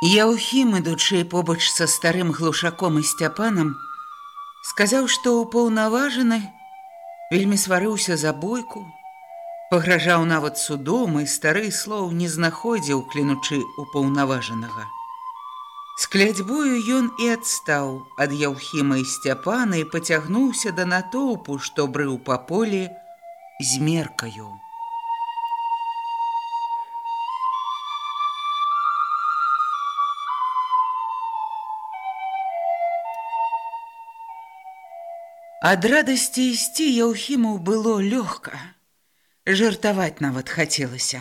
Яўхім, ідучы побач са старым глушаком і сцяпанам, сказаў, што ўпаўнаважаны вельмі сварыўся за бойку, пагражаў нават судом і стары слоў не знаходзіў, клінучы ўпаўнаважанага. З клядзьбою ён і адстаў ад Яўхіма і сцяпана і пацягнуўся да натоўпу, што брыў па полі з меркаю. Ад радасці ісці Яўхіму было лёгка. Жартаваць нават хацелася.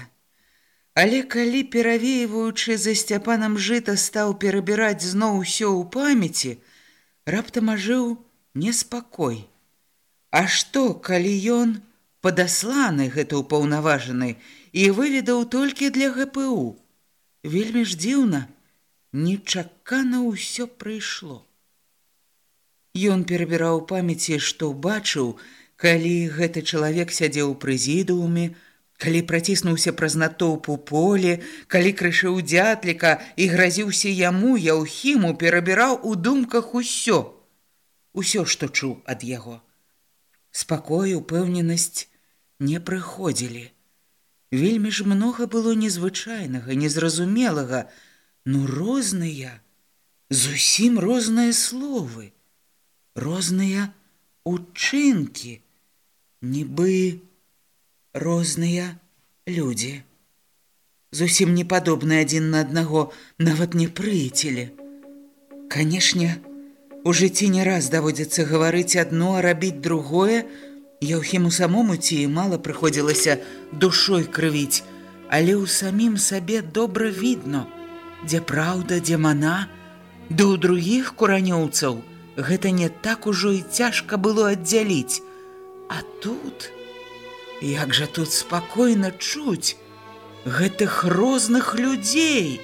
Але калі перавеиваючы за сцяпанам жыта стаў перабіраць зноў усё ў памяці, раптам ажыў неспакой. А што, калі ён падасланы гэта ўпаўнаважаны і выведаў толькі для ГПУ? Вельмі ж дзіўна, нечакана ўсё прыйшло. Ён перабіраў памяці, што бачыў, калі гэты чалавек сядзеў у прэзідууме, калі праціснуўся праз натоўпу поле, калі крышыў дзятліка і гразіўся яму, яўхіму перабіраў у думках усё, усё, што чуў ад яго. Спакой, упэўненасць не прыходзілі. Вельмі ж многа было незвычайнага, незразумелага, ну розныя, зусім розныя словы розныя учынкі, нібы розныя людзі. Зусім не падобны адзін на аднаго, нават не прыцелі. Канешне, у жыцці не раз даводзіцца гаварыць адно, а рабіць другое, Яўхіму самому ці мала прыходзілася душой крывіць, але ў самім сабе добра відно, дзе праўда, дзе мана, да ў другіх куранёўцаў, гэта не так ужо і цяжка было аддзяліць. А тут, як жа тут спакойна чуць гэтых розных людзей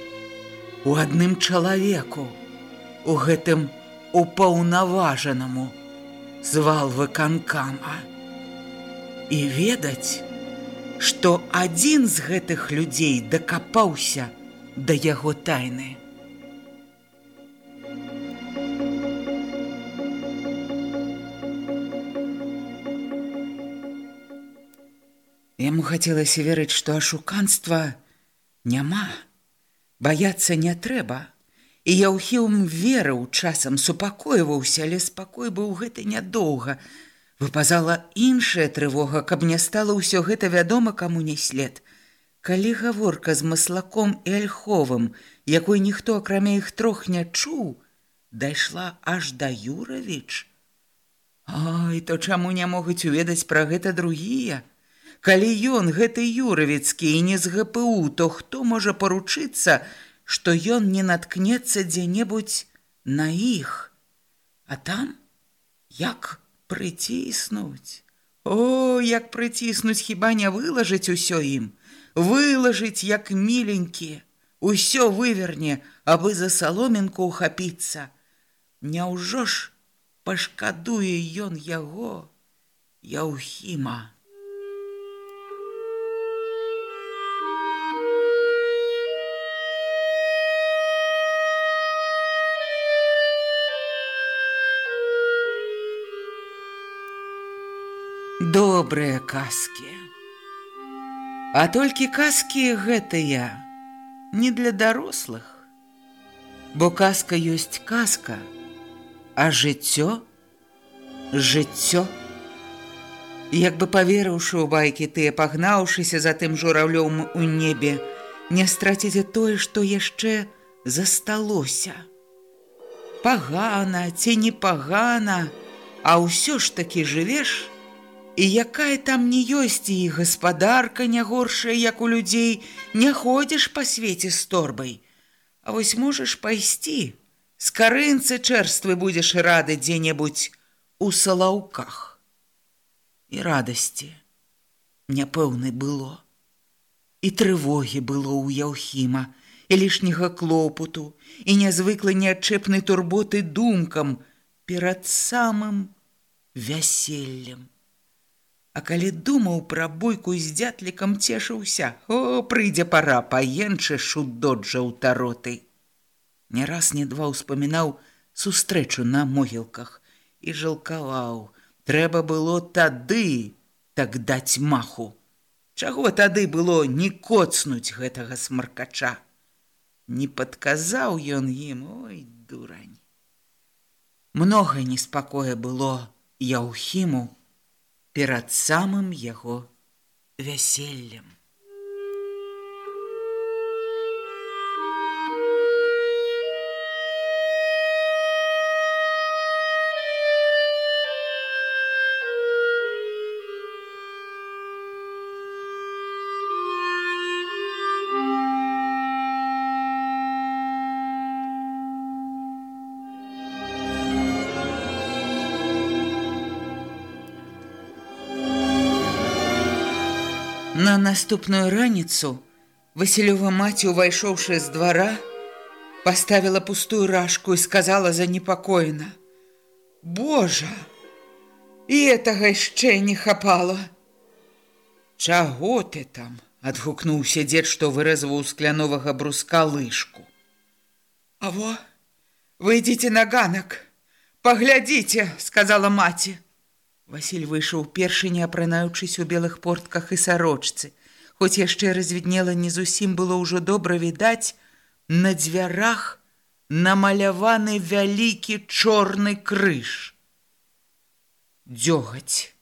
у адным чалавеку, у гэтым упаўнаважанаму звал выканкама. І ведаць, што адзін з гэтых людзей дакапаўся да яго тайны. Хацелася верыць, што ашуканства няма, баяцца не трэба. І Яўхіум верыў часам супакойваўся, але спакой быў гэта нядоўга. Выпазала іншая трывога, каб не стала ўсё гэта вядома каму не след. Калі гаворка з маслаком і альховым, якой ніхто акрамя іх трох не чуў, дайшла аж да Юравіч. Ой, то чаму не могуць уведаць пра гэта другія? Калі ён гэты юравіцкі і не з ГПУ, то хто можа паручыцца, што ён не наткнецца дзе-небудзь на іх. А там як прыціснуць? О, як прыціснуць хіба не вылажыць усё ім, вылажыць як міленькі, усё выверне, абы за саломінку ухапіцца. Няўжо ж пашкадуе ён яго, Яўхіма. Добрыя казкі. А толькі казкі гэтыя не для дарослых. Бо казка ёсць казка, а жыццё жыццё. Як бы паверыўшы ў байкі тыя, пагнаўшыся за тым журавлём у небе, не страціце тое, што яшчэ засталося. Пагана ці непагана, а ўсё ж такі жывеш, І якая там не ёсць і гаспадарка не горшая, як у людзей, не ходзіш па свеце з торбай. А вось можаш пайсці, з карынцы чэрствы будзеш рады дзе-небудзь у салаўках. І радасці няпэўны было. І трывогі было ў Яўхіма, і лішняга клопуту, і нязвыклы неадчэпнай турботы думкам перад самым вяселлем. А калі думаў пра бойку з дзятлікам цешыўся, о, прыйдзе пара, паенчыш у доджа ў тароты. Не раз не два ўспамінаў сустрэчу на могілках і жалкаваў. Трэба было тады так даць маху. Чаго тады было не коцнуць гэтага смаркача. Не падказаў ён ім, ой, дурань. Многа неспакоя было Яўхіму, перад самым яго вяселлем. Наступную раніцу Васілёва маці, увайшоўшы з двара, паставіла пустую ражку і сказала занепакоена: « Божа, і гэтага яшчэ не хапала. Чаго ты там? адгукнуўся дзед, што вырэзваў скляновага бруска лыжку. А во, выйдзіце на ганак, паглядзіце, сказала маці. Васіль выйшаў першы, не апранаючыся ў белых портках і сарочцы. Хоць яшчэ развіднела не зусім было ўжо добра відаць, на дзвярах намаляваны вялікі чорны крыж. Дзёгаць.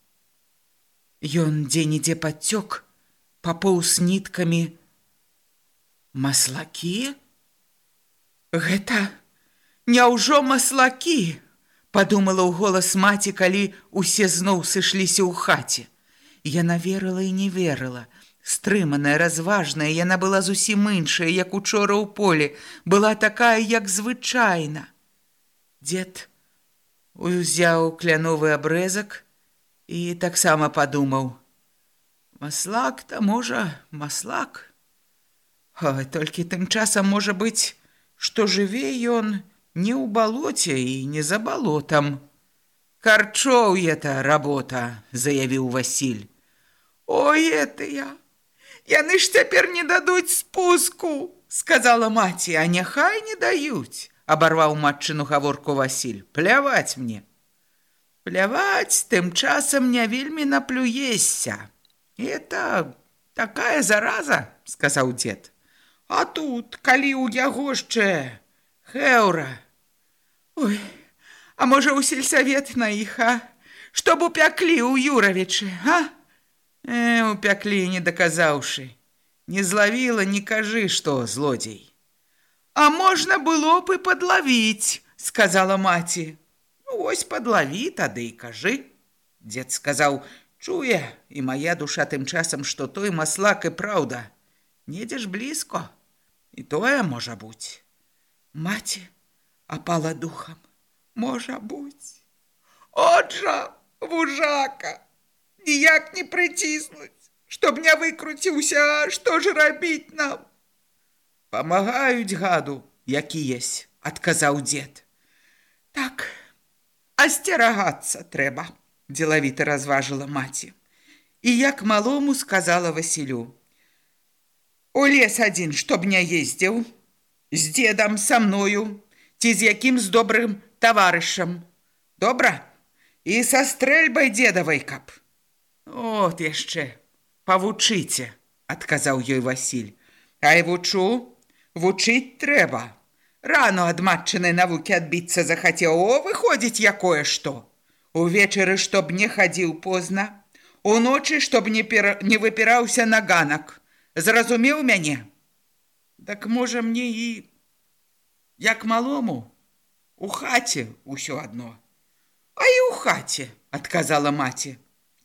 Ён дзе-нідзе пацёк, папоўз ніткамі маслакі. Гэта няўжо маслакі? падумала ў голас маці, калі усе зноў сышліся ў хаце. Яна верыла і не верыла. Стрыманая, разважная, яна была зусім іншая, як учора ў полі, была такая, як звычайна. Дед узяў кляновы абрэзак і таксама падумаў: Маслак-то можа, маслак. Ой, толькі тым часам можа быць, што жыве ён, не ў балоце і не за балотам. Карчоў это работа, заявіў Васіль. Ой это я! Яны ж цяпер не дадуць спуску, сказала маці, а няхай не даюць, абарваў матчыну гаворку Васіль, пляваць мне. Пляваць тым часам не вельмі наплюешся. Это такая зараза, сказаў дзед. А тут, калі ў яго яшчэ Хэўра, Ой, а можа ў сельсавет на іх, а? Што б упяклі ў Юравічы, а? Э, упяклі, не даказаўшы. Не злавіла, не кажы, што злодзей. А можна было б і падлавіць, сказала маці. Ну, ось падлаві тады і кажы. Дзед сказаў: чуе, і моя душа тым часам, што той маслак і праўда. Недзеш блізко, і тое можа быць. Маці, апала духам. Можа быць. Отжа, вужака, ніяк не прыціснуць, чтоб не выкруціўся, што ж рабіць нам. Памагаюць гаду, які есть, адказаў дзед. Так, асцерагацца трэба, дзелавіта разважыла маці. І як малому сказала Васілю: « У лес адзін, чтоб не ездзіў, з дзедам са мною, ці з якім з добрым таварышам. Добра, і са стрэльбай дзедавай кап. От яшчэ, павучыце, адказаў ёй Васіль. Ай вучу, вучыць трэба. Рану ад матчынай навукі адбіцца захацеў, о, выходзіць якое што. Увечары, чтоб не хадзіў позна, уночы, чтоб не, пер... не выпіраўся на ганак. Зразумеў мяне. Так можа мне і як малому у хаце ўсё адно. А і ў хаце, адказала маці.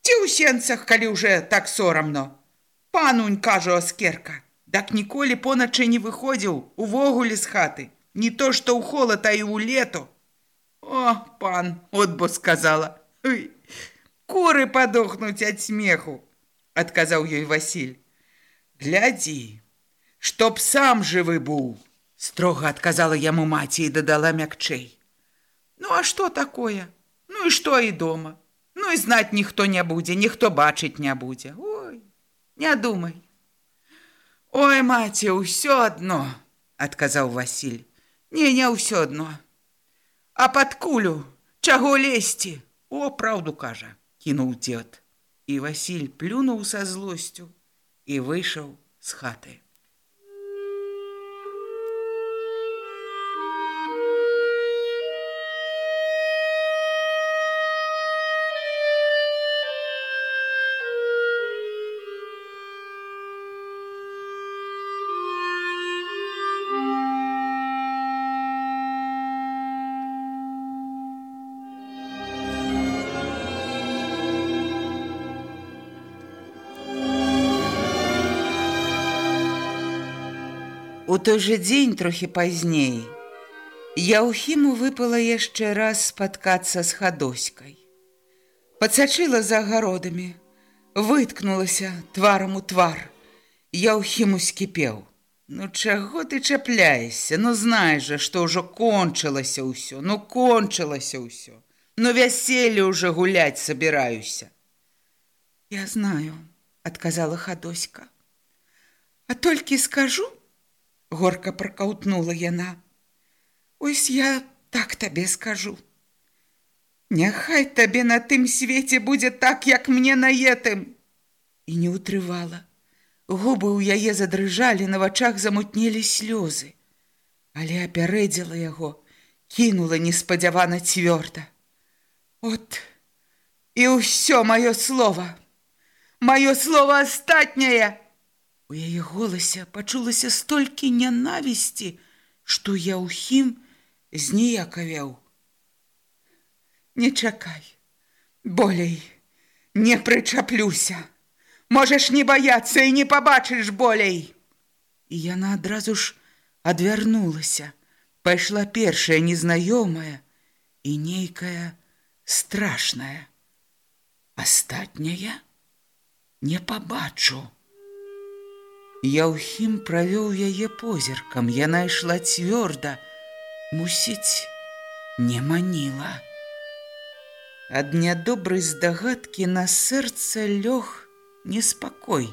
Ці ў сенцах, калі ўжо так сорамно. Панунь кажу аскерка, так ніколі поначы не выходзіў увогуле з хаты, не то што ў холад, а і ў лету. О, пан, от бо сказала. Ой, куры падохнуць ад смеху, адказаў ёй Васіль. Глядзі, чтоб сам жывы быў, строга адказала яму маці і дадала мякчэй. Ну а што такое? Ну і што і дома? Ну і знаць ніхто не будзе, ніхто бачыць не будзе. Ой, не думай. Ой, маці, ўсё адно, адказаў Васіль. Не, не ўсё адно. А пад кулю, чаго лезці? О, праўду кажа, кінуў дзед. І Васіль плюнуў са злосцю і выйшаў з хаты. Той жа дзень трохі пазней Яўхіму выпала яшчэ раз спаткацца з хадоськай. Пацячыла за агародамі, выткнулася тварам у твар. Яўхіму скіпеў: « Ну чаго ты чапляешся, ну знаеш жа, што ўжо кончылася ўсё, ну кончылася ўсё. Ну вяселле ўжо гуляць сабіраюся. Я знаю, адказала хадоська. А толькі скажу, горка пракаўтнула яна. Ось я так табе скажу. Няхай табе на тым свеце будзе так, як мне наетым. І не ўтрывала. Губы ў яе задрыжалі, на вачах замутнелі слёзы. Але апярэдзіла яго, кінула неспадзявана цвёрда. От і ўсё маё слово. Маё слово астатняе, У яе голасе пачулася столькі нянавісці, што я ўхім зніякавеў. Не чакай, болей, не прычаплюся. Можаш не баяцца і не пабачыш болей. І яна адразу ж адвярнулася, пайшла першая незнаёмая і нейкая страшная. Астатняя не пабачу. Яўхім правёў яе позіркам, яна ішла цвёрда, мусіць, не маніла. Ад нядобрай здагадкі на сэрца лёг неспакой.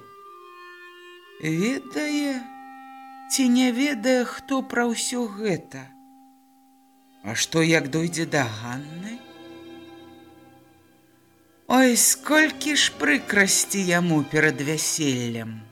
Ведае, ці не ведае, хто пра ўсё гэта. А што як дойдзе да Ганны? Ой, сколькі ж прыкрасці яму перад вяселлем.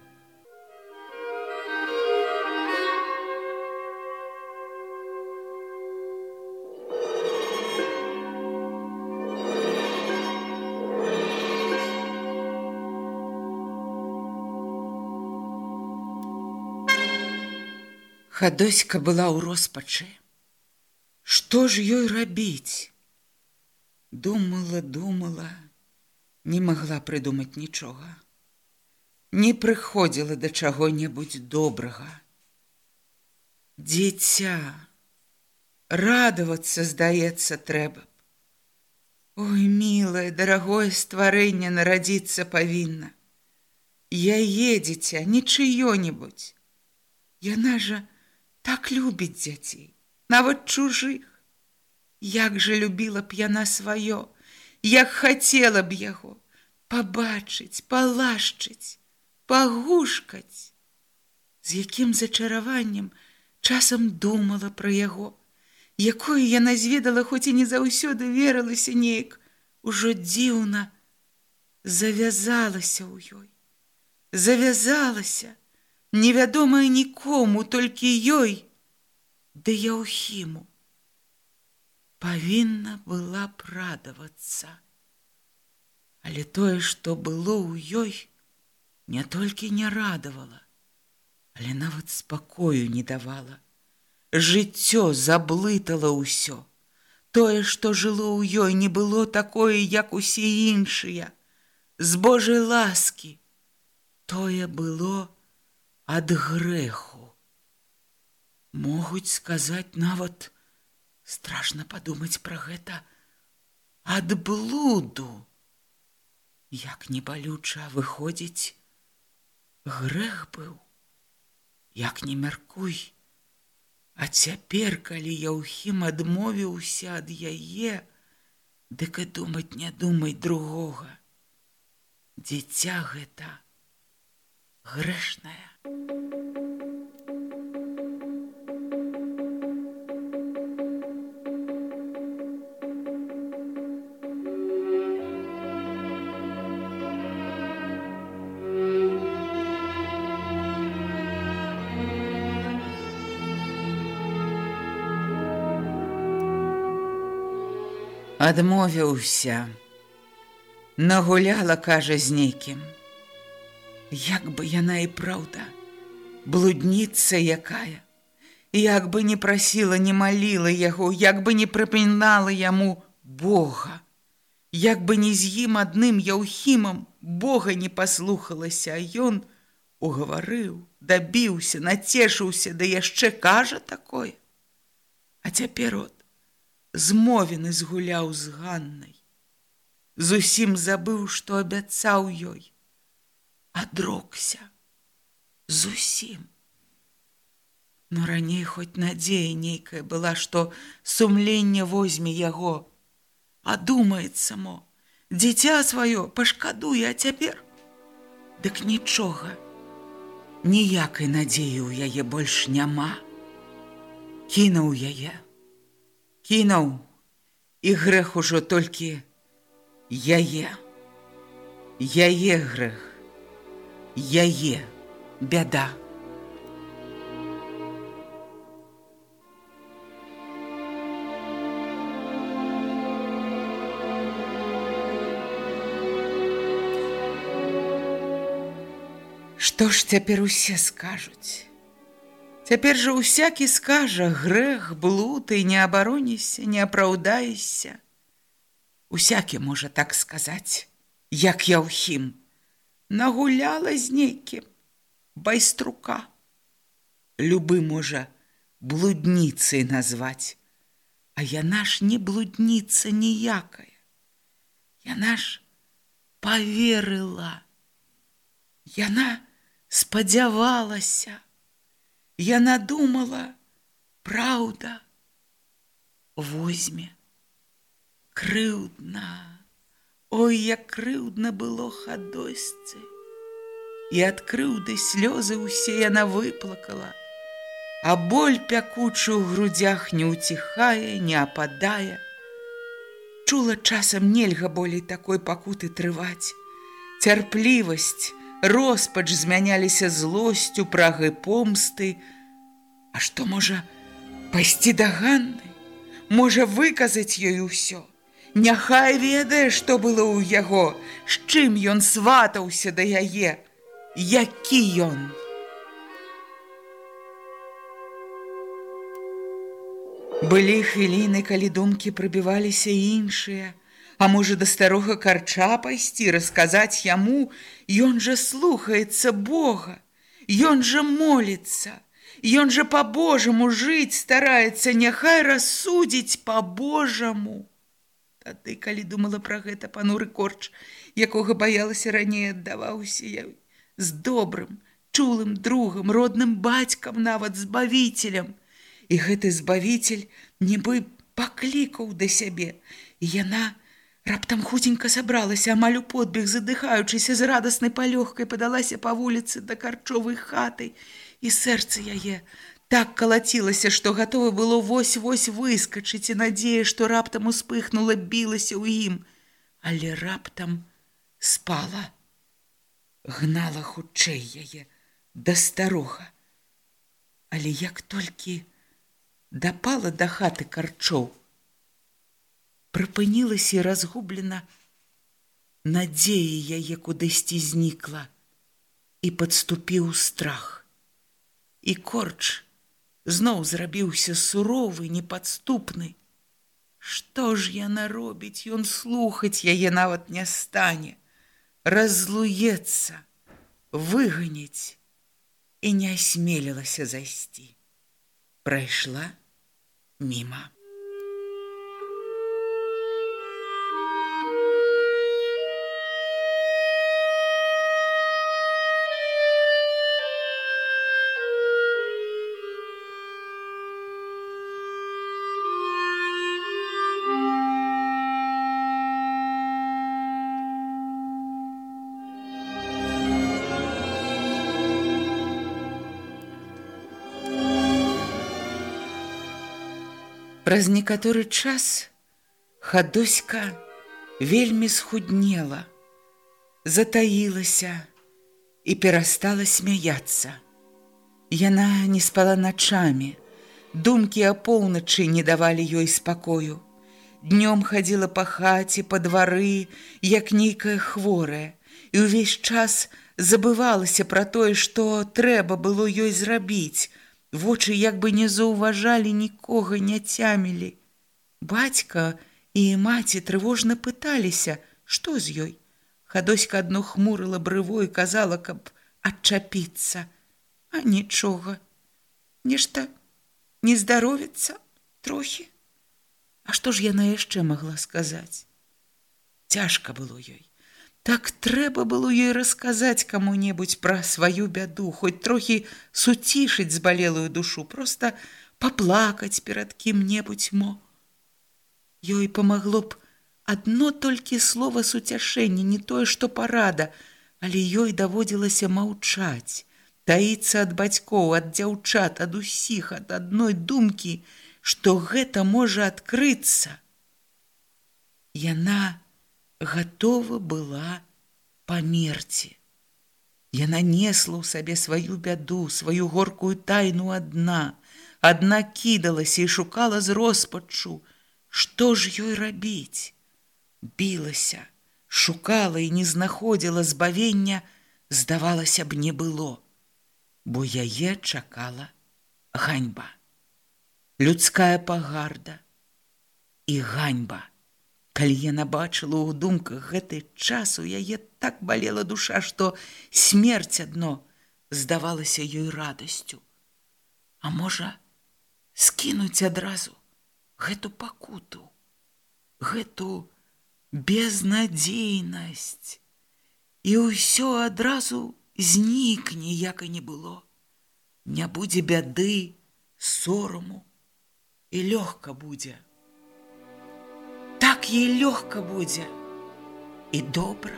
Хадоська была ў роспачы. Што ж ёй рабіць? Думала, думала, не магла прыдумаць нічога. Не прыходзіла да чаго-небудзь добрага. Дзіця, радавацца, здаецца, трэба б. Ой, мілае, дарагое стварэнне нарадзіцца павінна. Яе дзіця, нічыё-небудзь. Яна жа, так любіць дзяцей, нават чужых. Як жа любіла б яна сваё, як хацела б яго пабачыць, палашчыць, пагушкаць, з якім зачараваннем часам думала пра яго, якое яна зведала, хоць і не заўсёды верылася неяк ужо дзіўна, завязалася ў ёй. Завязалася, невядомая нікому, толькі ёй, ды яўхіму. Павінна была прадавацца. Але тое, што было ў ёй, не толькі не радавала, але нават спакою не давала. Жыццё заблытала ўсё. Тое, што жыло ў ёй, не было такое, як усе іншыя. З Божай ласкі. Тое было ад грэху. Могуць сказаць нават, страшна падумаць пра гэта, ад блуду. Як небалюча выходзіць, грэх быў, як не мяркуй, А цяпер, калі Яўхім адмовіўся ад яе, дык і думаць не думай другога. Дзіця гэта грэшная. Адмовіўся. Нагуляла, кажа з нейкім. Як бы яна і праўда, блудніца якая, Як бы не прасіла, не маліла яго, як бы не прыпінала яму Бога. Як бы не з ім адным яўхімам Бога не паслухалася, а ён угаварыў, дабіўся, нацешыўся, да яшчэ кажа такое. А цяпер от змовены згуляў з ганнай. Зусім забыў, што абяцаў ёй, адрокся зусім. Но раней хоць надзея нейкая была, што сумленне возьме яго, а думаецца мо, дзіця сваё пашкадуе, а цяпер Дык нічога, ніякай надзеі ў яе больш няма. Кінуў яе. Кінуў. І грэх ужо толькі яе. Яе грэх яе бяда Што ж цяпер усе скажуць? Цяпер жа усякі скажа грэх, блуд і не абаронішся, не апраўдаешся. Усякі можа так сказаць, як я ўхім, нагуляла з нейкім байструка. Любы можа блудніцай назваць, а яна ж не блудніца ніякая. Яна ж поверыла. Яна спадзявалася. Яна думала, праўда, возьме, крыўдна, Ой, як крыўдна было хадосьцы. І ад крыўды слёзы ўсе яна выплакала, А боль пякучы ў грудях не ўціхае, не ападае. Чула часам нельга болей такой пакуты трываць. Цярплівасць, роспач змяняліся злосцю прагы помсты. А што можа пайсці да ганны? Можа выказаць ёй усё? Няхай ведае што было ў яго з чым ён сватаўся да яе які ён? Былі хвіліны калі думкі прыбіваліся іншыя. А можа да старога карча пайсці расказаць яму, Ён жа слухаецца Бога, Ён жа моліцца, Ён жа по-божаму жыць стараецца, няхай рассудзіць по-божаму. Тады, калі думала пра гэта пануры корч, якога баялася раней аддаваўся я з добрым, чулым другам, родным бацькам, нават збавіцелем. І гэты збавіцель нібы паклікаў да сябе, і яна, Раптам хутенька сабралася, амаль у подбег, задыхаючыся з радаснай палёгкай, падалася па вуліцы да карчовай хаты, і сэрца яе так калацілася, што гатова было вось-вось выскачыць і надзея, што раптам успыхнула, білася ў ім, але раптам спала. Гнала хутчэй яе да старога. Але як толькі дапала да хаты карчоў, прыпынілася і разгублена, надзея яе кудысьці знікла і падступіў страх. І корч зноў зрабіўся суровы, непадступны. Што ж яна робіць, Ён слухаць яе нават не стане разлуецца, выганіць і не асмелілася зайсці. Прайшла міма. Праз некаторы час хадоська вельмі схуднела, затаілася і перастала смяяцца. Яна не спала начамі, думкі о поўначы не давалі ёй спакою. Днём хадзіла па хаце, па двары, як нейкая хворая, і ўвесь час забывалася пра тое, што трэба было ёй зрабіць, Вочы як бы не заўважалі нікога не цямілі. Бацька і маці трывожна пыталіся, што з ёй. Хадоська адно хмурыла брыво і казала, каб адчапіцца, а нічога. Нешта не здаровіцца трохі. А што ж яна яшчэ магла сказаць? Цяжка было ёй. Так трэба было ёй расказаць каму-небудзь пра сваю бяду, хоць трохі суцішыць збалелую душу, проста паплакаць перад кім-небудзь мо. Ёй памагло б адно толькі слова суцяшэння, не тое, што парада, але ёй даводзілася маўчаць, таіцца ад бацькоў, ад дзяўчат, ад усіх, ад адной думкі, што гэта можа адкрыцца. Яна, гатова была памерці. Яна несла ў сабе сваю бяду, сваю горкую тайну адна, адна кідалася і шукала з роспаччу, што ж ёй рабіць. Білася, шукала і не знаходзіла збавення, здавалася б, не было, бо яе чакала ганьба. Людская пагарда і ганьба. Калі яна бачыла ў думках гэты час у яе так балела душа, што смерць адно здавалася ёй радасцю. А можа, скінуць адразу гэту пакуту, гэту безнадзейнасць. І ўсё адразу знікне, як і не было. Не будзе бяды, сораму і лёгка будзе так ей лёгка будзе і добра.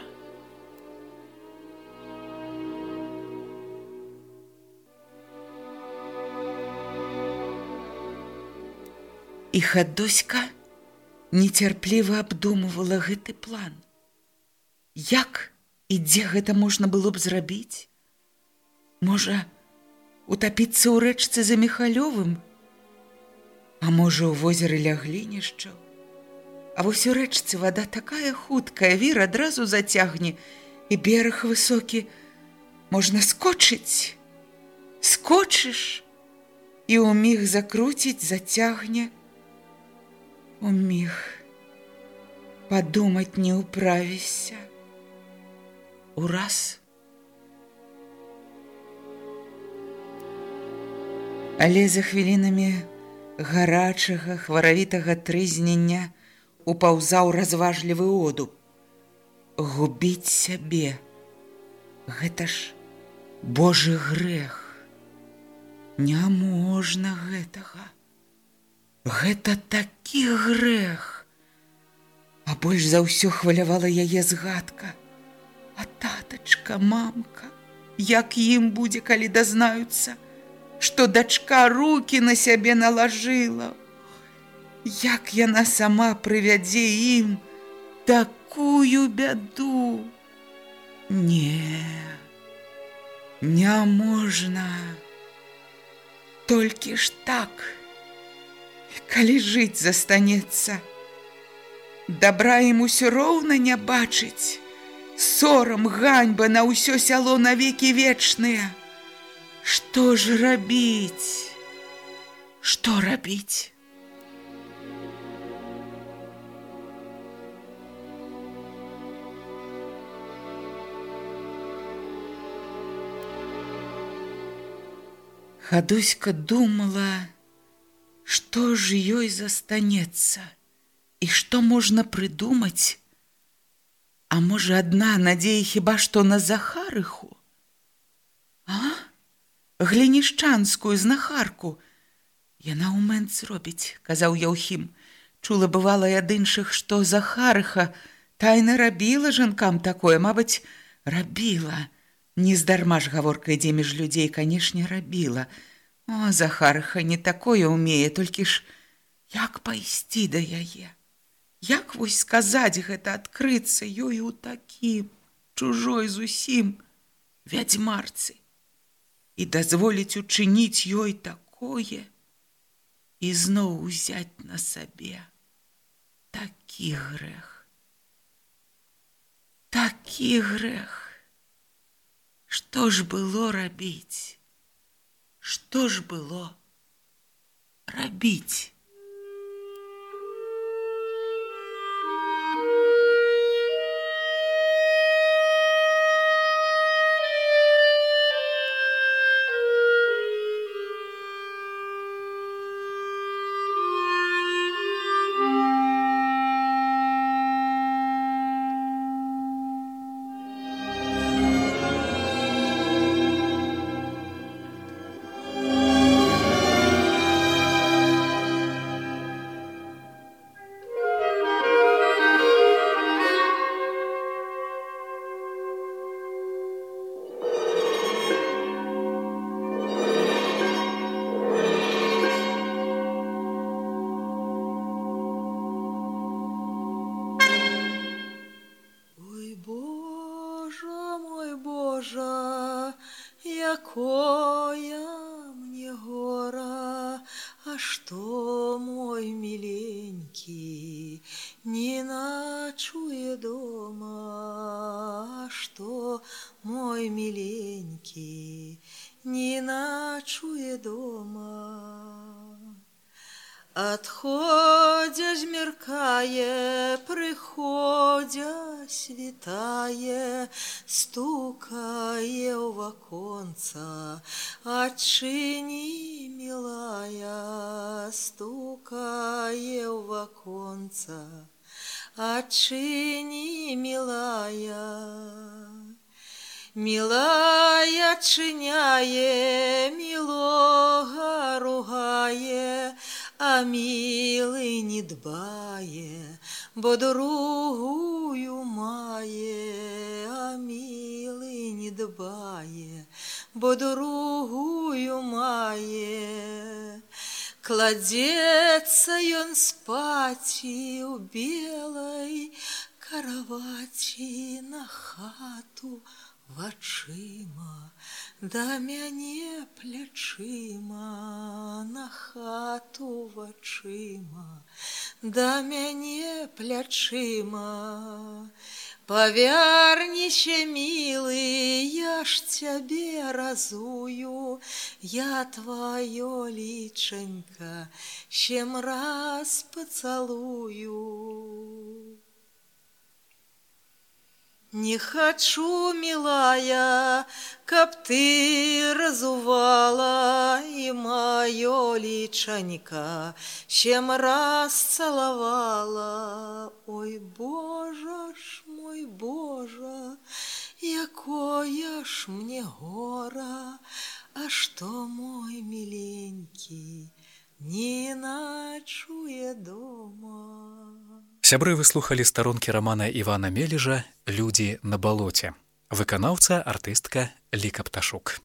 І хадоська нецярпліва абдумывала гэты план. Як і дзе гэта можна было б зрабіць? Можа, утапіцца ў рэчцы за мехалёвым, А можа, у возеры ляглінішчаў? А вось у рэчцы вада такая хуткая, вір адразу зацягне, і бераг высокі можна скочыць. Скочыш і ў міг закруціць зацягне. У міг падумаць не ўправіся. Ураз. Але за хвілінамі гарачага хваравітага трызнення, упаўзаў разважлівы одуб. Губіць сябе. Гэта ж Божы грэх. Няможна гэтага. Гэта такі грэх. А больш за ўсё хвалявала яе згадка. А татачка, мамка, як ім будзе, калі дазнаюцца, што дачка руки на сябе налажыла, Як яна сама прывядзе ім такую бяду, Не, не можна. Толькі ж так, калі жыць застанецца. Дабра ім усё роўна не бачыць. Сорам ганьба на ўсё сяло навекі вечныя. Што ж рабіць? Што рабіць? Хадуська думала, што ж ёй застанецца і што можна прыдумаць, А можа адна надзея хіба што на захарыху? А? Глінішчанскую знахарку? Яна ў мэнт зробіць, казаў Яўхім, чула бывала ад іншых, што захарыха тайна рабіла жанкам такое, мабыць, рабіла. Нездарма ж гаворка ідзе між людзей, канешне, рабіла. О, захарыха не такое ўмее, толькі ж як пайсці да яе. Як вось сказаць гэта адкрыцца ёй у такім чужой зусім вядзьмарцы і дазволіць учыніць ёй такое і зноў узяць на сабе такі грэх. Такі грэх. Што ж было рабіць? Што ж было рабіць? Прыходзя світае, стукае ў ваконца, Адчыні мілая, стукае ў ваконца, Адчыні мілая. Мілая чыняе, мілога ругае, а милый не дбае, бо другую мае, а милый не дбае, бо другую мае. Кладецца ён спаці ў белай караваці на хату вачыма, Да мяне плячыма на хату вачыма, Да мяне плячыма. Паверніся, мілы, я ж цябе разую, Я тваё лічанька, Чем раз пацалую. Не хочу, милая, каб ты разувала и моё личанька, чем раз целовала. Ой, Боже ж мой Боже, якое ж мне гора, а что мой миленький не ночуе дома. Сябры выслухалі старонкі рамана Івана Мележа, людзі на балоце. Выканаўца артыстка Ліка Пташук.